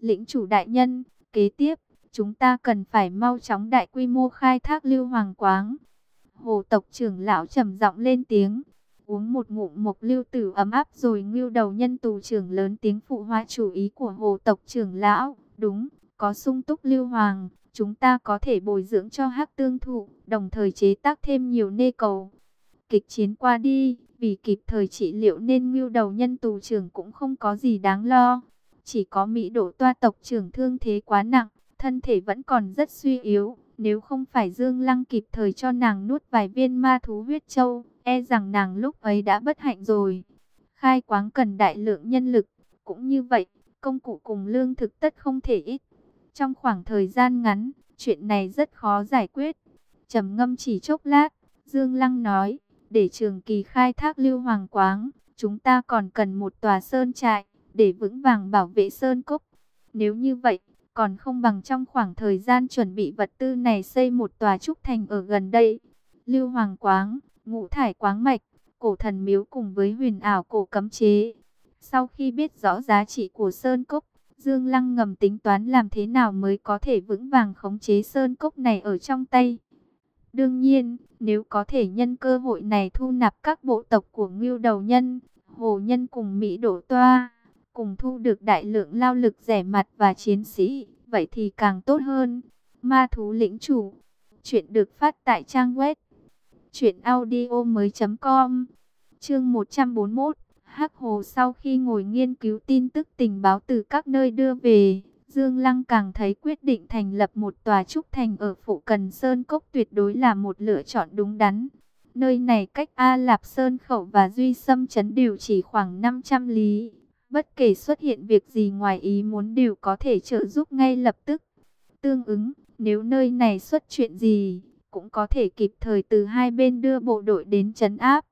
[SPEAKER 1] Lĩnh chủ đại nhân, kế tiếp, chúng ta cần phải mau chóng đại quy mô khai thác lưu hoàng quáng. Hồ tộc trưởng lão trầm giọng lên tiếng, uống một ngụm mộc lưu tử ấm áp rồi ngưu đầu nhân tù trưởng lớn tiếng phụ hoa chủ ý của hồ tộc trưởng lão. Đúng, có sung túc lưu hoàng, chúng ta có thể bồi dưỡng cho hắc tương thụ, đồng thời chế tác thêm nhiều nê cầu. Kịch chiến qua đi, vì kịp thời trị liệu nên ngưu đầu nhân tù trưởng cũng không có gì đáng lo. Chỉ có Mỹ độ toa tộc trưởng thương thế quá nặng, thân thể vẫn còn rất suy yếu. Nếu không phải Dương Lăng kịp thời cho nàng nuốt vài viên ma thú huyết châu, e rằng nàng lúc ấy đã bất hạnh rồi. Khai quáng cần đại lượng nhân lực, cũng như vậy, công cụ cùng lương thực tất không thể ít. Trong khoảng thời gian ngắn, chuyện này rất khó giải quyết. trầm ngâm chỉ chốc lát, Dương Lăng nói, để trường kỳ khai thác lưu hoàng quáng, chúng ta còn cần một tòa sơn trại, để vững vàng bảo vệ sơn cốc. Nếu như vậy, còn không bằng trong khoảng thời gian chuẩn bị vật tư này xây một tòa trúc thành ở gần đây. Lưu hoàng quáng, ngũ thải quáng mạch, cổ thần miếu cùng với huyền ảo cổ cấm chế. Sau khi biết rõ giá trị của sơn cốc, Dương Lăng ngầm tính toán làm thế nào mới có thể vững vàng khống chế sơn cốc này ở trong tay. Đương nhiên, nếu có thể nhân cơ hội này thu nạp các bộ tộc của Ngưu Đầu Nhân, Hồ Nhân cùng Mỹ Đổ Toa, cùng thu được đại lượng lao lực rẻ mặt và chiến sĩ, vậy thì càng tốt hơn. Ma Thú Lĩnh Chủ Chuyện được phát tại trang web Chuyện mới.com Chương 141 Hắc Hồ sau khi ngồi nghiên cứu tin tức tình báo từ các nơi đưa về, Dương Lăng càng thấy quyết định thành lập một tòa trúc thành ở phụ Cần Sơn Cốc tuyệt đối là một lựa chọn đúng đắn. Nơi này cách A Lạp Sơn Khẩu và Duy Sâm Trấn đều chỉ khoảng 500 lý. Bất kể xuất hiện việc gì ngoài ý muốn đều có thể trợ giúp ngay lập tức. Tương ứng, nếu nơi này xuất chuyện gì, cũng có thể kịp thời từ hai bên đưa bộ đội đến trấn áp.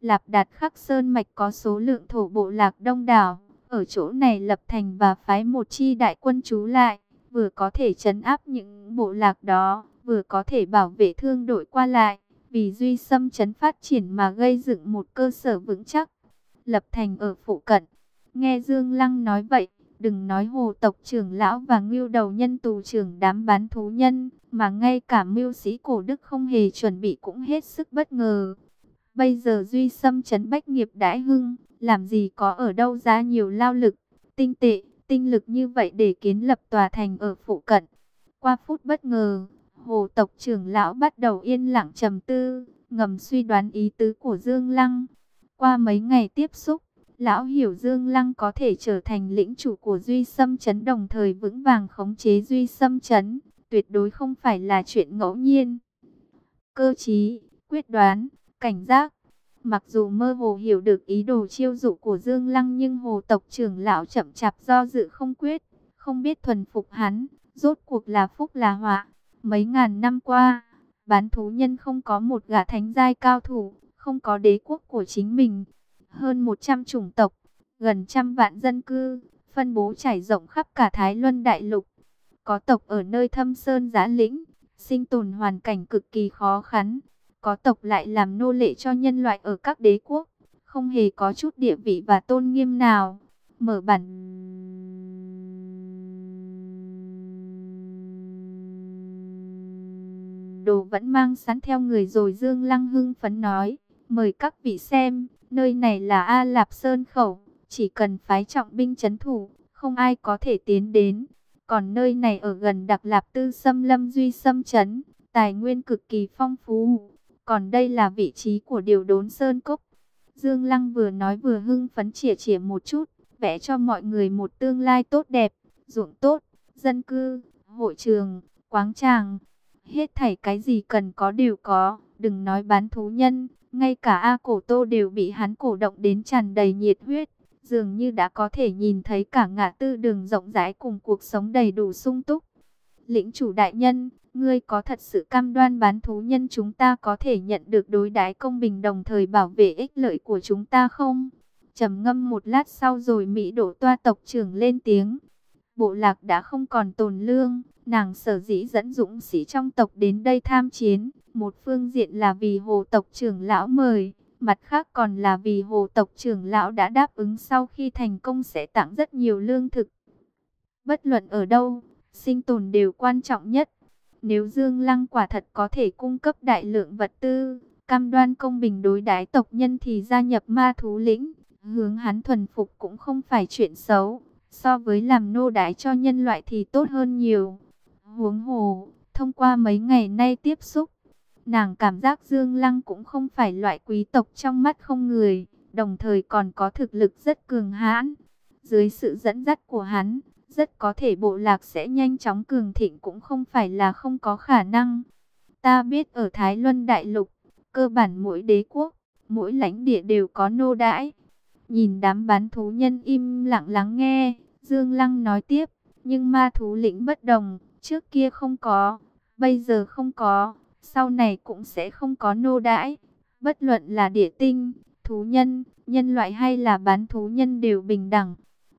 [SPEAKER 1] Lạp Đạt Khắc Sơn Mạch có số lượng thổ bộ lạc đông đảo, ở chỗ này lập thành và phái một chi đại quân trú lại, vừa có thể trấn áp những bộ lạc đó, vừa có thể bảo vệ thương đội qua lại, vì duy xâm chấn phát triển mà gây dựng một cơ sở vững chắc. Lập thành ở phụ cận, nghe Dương Lăng nói vậy, đừng nói hồ tộc trưởng lão và ngưu đầu nhân tù trưởng đám bán thú nhân, mà ngay cả mưu sĩ cổ đức không hề chuẩn bị cũng hết sức bất ngờ. Bây giờ duy xâm chấn bách nghiệp đãi hưng, làm gì có ở đâu ra nhiều lao lực, tinh tệ, tinh lực như vậy để kiến lập tòa thành ở phụ cận. Qua phút bất ngờ, hồ tộc trưởng lão bắt đầu yên lặng trầm tư, ngầm suy đoán ý tứ của Dương Lăng. Qua mấy ngày tiếp xúc, lão hiểu Dương Lăng có thể trở thành lĩnh chủ của Duy Sâm Trấn đồng thời vững vàng khống chế Duy Sâm Trấn, tuyệt đối không phải là chuyện ngẫu nhiên. Cơ trí, quyết đoán, cảnh giác, Mặc dù mơ hồ hiểu được ý đồ chiêu dụ của Dương Lăng nhưng hồ tộc trưởng lão chậm chạp do dự không quyết, không biết thuần phục hắn, rốt cuộc là phúc là họa. Mấy ngàn năm qua, bán thú nhân không có một gã thánh giai cao thủ, không có đế quốc của chính mình. Hơn 100 chủng tộc, gần trăm vạn dân cư, phân bố trải rộng khắp cả Thái Luân Đại Lục. Có tộc ở nơi thâm sơn giã lĩnh, sinh tồn hoàn cảnh cực kỳ khó khăn có tộc lại làm nô lệ cho nhân loại ở các đế quốc, không hề có chút địa vị và tôn nghiêm nào. Mở bản đồ vẫn mang sẵn theo người rồi Dương Lăng hưng phấn nói, mời các vị xem, nơi này là A Lạp Sơn Khẩu, chỉ cần phái trọng binh chấn thủ, không ai có thể tiến đến. Còn nơi này ở gần Đặc Lạp Tư Sâm Lâm Duy Sâm Trấn, tài nguyên cực kỳ phong phú, còn đây là vị trí của điều đốn Sơn Cốc. Dương Lăng vừa nói vừa hưng phấn chỉa chỉa một chút, vẽ cho mọi người một tương lai tốt đẹp, ruộng tốt, dân cư, hội trường, quáng tràng. Hết thảy cái gì cần có đều có, Đừng nói bán thú nhân, ngay cả A Cổ Tô đều bị hắn cổ động đến tràn đầy nhiệt huyết. Dường như đã có thể nhìn thấy cả ngã tư đường rộng rãi cùng cuộc sống đầy đủ sung túc. Lĩnh chủ đại nhân, ngươi có thật sự cam đoan bán thú nhân chúng ta có thể nhận được đối đãi công bình đồng thời bảo vệ ích lợi của chúng ta không? trầm ngâm một lát sau rồi Mỹ đổ toa tộc trưởng lên tiếng. Bộ lạc đã không còn tồn lương, nàng sở dĩ dẫn dũng sĩ trong tộc đến đây tham chiến. Một phương diện là vì hồ tộc trưởng lão mời, mặt khác còn là vì hồ tộc trưởng lão đã đáp ứng sau khi thành công sẽ tặng rất nhiều lương thực. Bất luận ở đâu, sinh tồn đều quan trọng nhất. Nếu Dương Lăng quả thật có thể cung cấp đại lượng vật tư, cam đoan công bình đối đái tộc nhân thì gia nhập ma thú lĩnh, hướng hắn thuần phục cũng không phải chuyện xấu, so với làm nô đái cho nhân loại thì tốt hơn nhiều. Huống hồ, thông qua mấy ngày nay tiếp xúc, nàng cảm giác Dương Lăng cũng không phải loại quý tộc trong mắt không người, đồng thời còn có thực lực rất cường hãn. Dưới sự dẫn dắt của hắn, rất có thể bộ lạc sẽ nhanh chóng cường thịnh cũng không phải là không có khả năng. Ta biết ở Thái Luân Đại Lục, cơ bản mỗi đế quốc, mỗi lãnh địa đều có nô đãi. Nhìn đám bán thú nhân im lặng lắng nghe, Dương Lăng nói tiếp, nhưng ma thú lĩnh bất đồng, trước kia không có, bây giờ không có, sau này cũng sẽ không có nô đãi. Bất luận là địa tinh, thú nhân, nhân loại hay là bán thú nhân đều bình đẳng.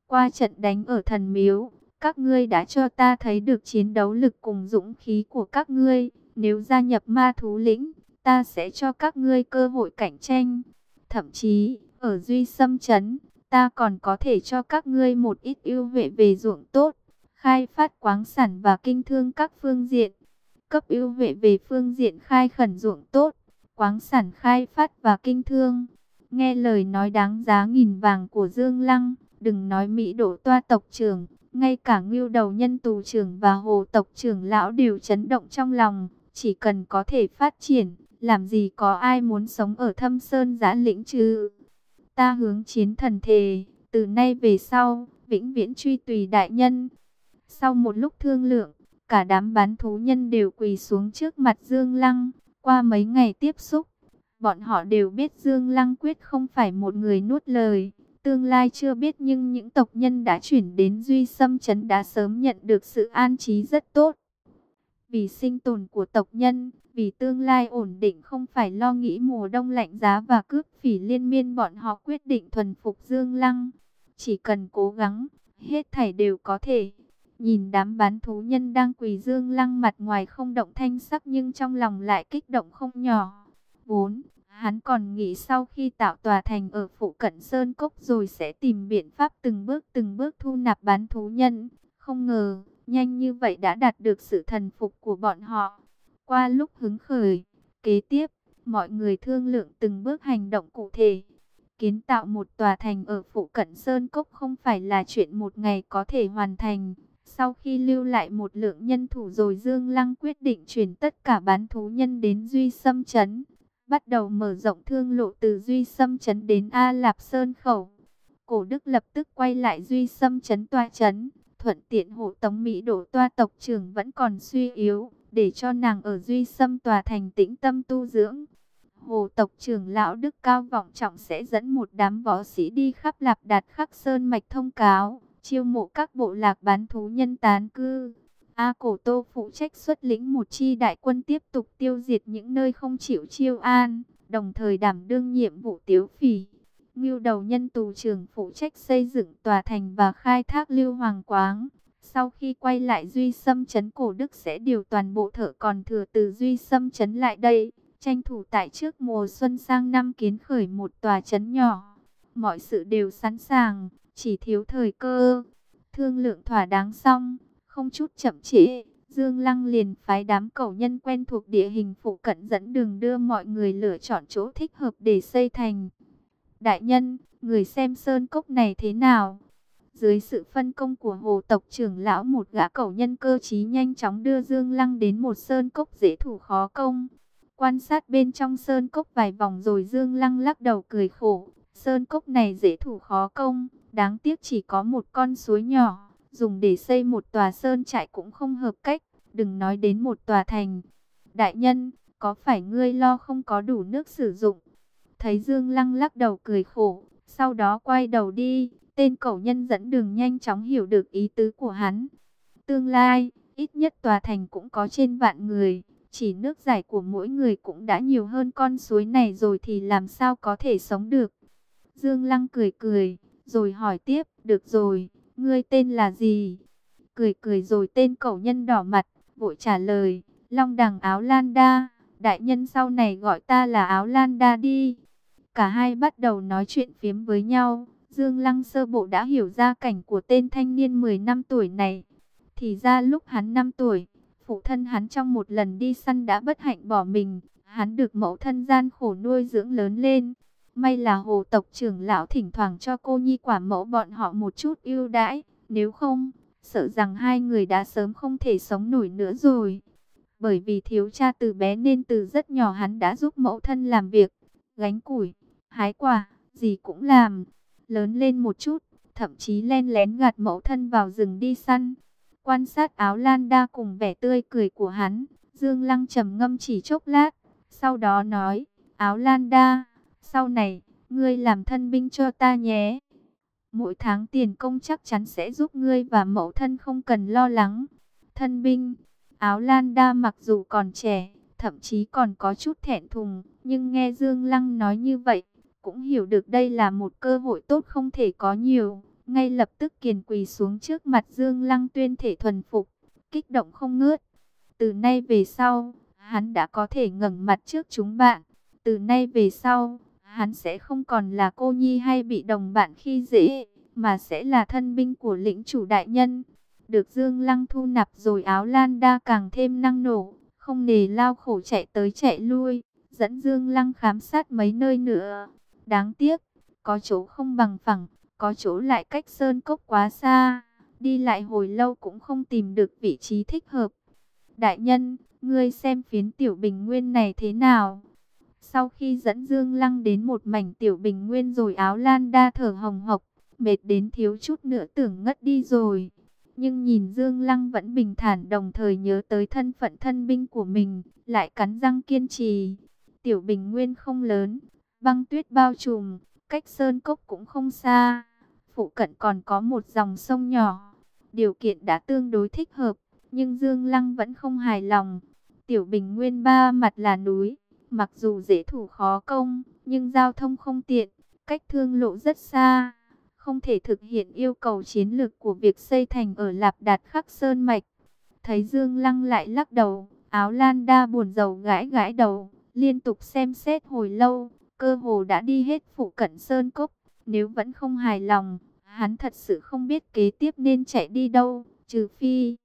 [SPEAKER 1] Qua trận đánh ở thần miếu, các ngươi đã cho ta thấy được chiến đấu lực cùng dũng khí của các ngươi. Nếu gia nhập ma thú lĩnh, ta sẽ cho các ngươi cơ hội cạnh tranh. Thậm chí, ở Duy Sâm Trấn, ta còn có thể cho các ngươi một ít ưu vệ về ruộng tốt, khai phát quáng sản và kinh thương các phương diện. Cấp ưu vệ về phương diện khai khẩn ruộng tốt, quáng sản khai phát và kinh thương. Nghe lời nói đáng giá nghìn vàng của Dương Lăng, đừng nói Mỹ đổ toa tộc trưởng, ngay cả ngưu đầu nhân tù trưởng và hồ tộc trưởng lão đều chấn động trong lòng, chỉ cần có thể phát triển, làm gì có ai muốn sống ở thâm sơn giã lĩnh chứ. Ta hướng chiến thần thề, từ nay về sau, vĩnh viễn truy tùy đại nhân. Sau một lúc thương lượng, cả đám bán thú nhân đều quỳ xuống trước mặt Dương Lăng, qua mấy ngày tiếp xúc. Bọn họ đều biết Dương Lăng quyết không phải một người nuốt lời, Tương lai chưa biết nhưng những tộc nhân đã chuyển đến Duy Sâm Trấn đã sớm nhận được sự an trí rất tốt. Vì sinh tồn của tộc nhân, vì tương lai ổn định không phải lo nghĩ mùa đông lạnh giá và cướp phỉ liên miên bọn họ quyết định thuần phục Dương Lăng. Chỉ cần cố gắng, hết thảy đều có thể. Nhìn đám bán thú nhân đang quỳ Dương Lăng mặt ngoài không động thanh sắc nhưng trong lòng lại kích động không nhỏ. 4. Hắn còn nghĩ sau khi tạo tòa thành ở phụ cận Sơn Cốc rồi sẽ tìm biện pháp từng bước từng bước thu nạp bán thú nhân. Không ngờ, nhanh như vậy đã đạt được sự thần phục của bọn họ. Qua lúc hứng khởi, kế tiếp, mọi người thương lượng từng bước hành động cụ thể. Kiến tạo một tòa thành ở phụ cận Sơn Cốc không phải là chuyện một ngày có thể hoàn thành. Sau khi lưu lại một lượng nhân thủ rồi Dương Lăng quyết định chuyển tất cả bán thú nhân đến Duy Sâm Trấn bắt đầu mở rộng thương lộ từ Duy Sâm Trấn đến A Lạp Sơn Khẩu. Cổ Đức lập tức quay lại Duy Sâm Trấn toa trấn, thuận tiện hộ tống Mỹ đổ toa tộc trưởng vẫn còn suy yếu, để cho nàng ở Duy Sâm tòa thành tĩnh tâm tu dưỡng. Hồ tộc trưởng lão Đức Cao vọng trọng sẽ dẫn một đám võ sĩ đi khắp Lạp Đạt khắc sơn mạch thông cáo, chiêu mộ các bộ lạc bán thú nhân tán cư. A Cổ Tô phụ trách xuất lĩnh một chi đại quân tiếp tục tiêu diệt những nơi không chịu chiêu an, đồng thời đảm đương nhiệm vụ tiếu phỉ. Ngưu đầu nhân tù trưởng phụ trách xây dựng tòa thành và khai thác lưu hoàng quáng. Sau khi quay lại Duy Sâm Trấn Cổ Đức sẽ điều toàn bộ thợ còn thừa từ Duy Sâm Trấn lại đây, tranh thủ tại trước mùa xuân sang năm kiến khởi một tòa trấn nhỏ. Mọi sự đều sẵn sàng, chỉ thiếu thời cơ. Thương lượng thỏa đáng xong không chút chậm trễ, Dương Lăng liền phái đám cầu nhân quen thuộc địa hình phụ cận dẫn đường đưa mọi người lựa chọn chỗ thích hợp để xây thành. Đại nhân, người xem sơn cốc này thế nào? Dưới sự phân công của hồ tộc trưởng lão một gã cầu nhân cơ trí nhanh chóng đưa Dương Lăng đến một sơn cốc dễ thủ khó công. Quan sát bên trong sơn cốc vài vòng rồi Dương Lăng lắc đầu cười khổ. Sơn cốc này dễ thủ khó công, đáng tiếc chỉ có một con suối nhỏ dùng để xây một tòa sơn trại cũng không hợp cách, đừng nói đến một tòa thành. Đại nhân, có phải ngươi lo không có đủ nước sử dụng? Thấy Dương Lăng lắc đầu cười khổ, sau đó quay đầu đi, tên cẩu nhân dẫn đường nhanh chóng hiểu được ý tứ của hắn. Tương lai, ít nhất tòa thành cũng có trên vạn người, chỉ nước giải của mỗi người cũng đã nhiều hơn con suối này rồi thì làm sao có thể sống được. Dương Lăng cười cười, rồi hỏi tiếp, được rồi, ngươi tên là gì? Cười cười rồi tên cậu nhân đỏ mặt, vội trả lời, Long đằng áo lan đa, đại nhân sau này gọi ta là áo lan đa đi. Cả hai bắt đầu nói chuyện phiếm với nhau, Dương Lăng sơ bộ đã hiểu ra cảnh của tên thanh niên 10 năm tuổi này. Thì ra lúc hắn 5 tuổi, phụ thân hắn trong một lần đi săn đã bất hạnh bỏ mình, hắn được mẫu thân gian khổ nuôi dưỡng lớn lên. May là hồ tộc trưởng lão thỉnh thoảng cho cô nhi quả mẫu bọn họ một chút ưu đãi, nếu không, sợ rằng hai người đã sớm không thể sống nổi nữa rồi. Bởi vì thiếu cha từ bé nên từ rất nhỏ hắn đã giúp mẫu thân làm việc, gánh củi, hái quả, gì cũng làm. Lớn lên một chút, thậm chí len lén gạt mẫu thân vào rừng đi săn. Quan sát áo lan đa cùng vẻ tươi cười của hắn, Dương Lăng trầm ngâm chỉ chốc lát, sau đó nói, áo lan đa, sau này, ngươi làm thân binh cho ta nhé. Mỗi tháng tiền công chắc chắn sẽ giúp ngươi và mẫu thân không cần lo lắng. Thân binh, áo lan đa mặc dù còn trẻ, thậm chí còn có chút thẹn thùng, nhưng nghe Dương Lăng nói như vậy, cũng hiểu được đây là một cơ hội tốt không thể có nhiều. Ngay lập tức kiền quỳ xuống trước mặt Dương Lăng tuyên thể thuần phục, kích động không ngớt. Từ nay về sau, hắn đã có thể ngẩng mặt trước chúng bạn. Từ nay về sau, hắn sẽ không còn là cô nhi hay bị đồng bạn khi dễ, mà sẽ là thân binh của lĩnh chủ đại nhân. Được Dương Lăng thu nạp rồi áo lan đa càng thêm năng nổ, không nề lao khổ chạy tới chạy lui, dẫn Dương Lăng khám sát mấy nơi nữa. Đáng tiếc, có chỗ không bằng phẳng, có chỗ lại cách sơn cốc quá xa, đi lại hồi lâu cũng không tìm được vị trí thích hợp. Đại nhân, ngươi xem phiến tiểu bình nguyên này thế nào? Sau khi dẫn Dương Lăng đến một mảnh tiểu bình nguyên rồi áo lan đa thở hồng hộc, mệt đến thiếu chút nữa tưởng ngất đi rồi. Nhưng nhìn Dương Lăng vẫn bình thản đồng thời nhớ tới thân phận thân binh của mình, lại cắn răng kiên trì. Tiểu bình nguyên không lớn, băng tuyết bao trùm, cách sơn cốc cũng không xa. Phụ cận còn có một dòng sông nhỏ, điều kiện đã tương đối thích hợp, nhưng Dương Lăng vẫn không hài lòng. Tiểu bình nguyên ba mặt là núi, Mặc dù dễ thủ khó công, nhưng giao thông không tiện, cách thương lộ rất xa, không thể thực hiện yêu cầu chiến lược của việc xây thành ở Lạp Đạt Khắc Sơn Mạch. Thấy Dương Lăng lại lắc đầu, áo lan đa buồn rầu gãi gãi đầu, liên tục xem xét hồi lâu, cơ hồ đã đi hết phụ cận Sơn Cốc. Nếu vẫn không hài lòng, hắn thật sự không biết kế tiếp nên chạy đi đâu, trừ phi...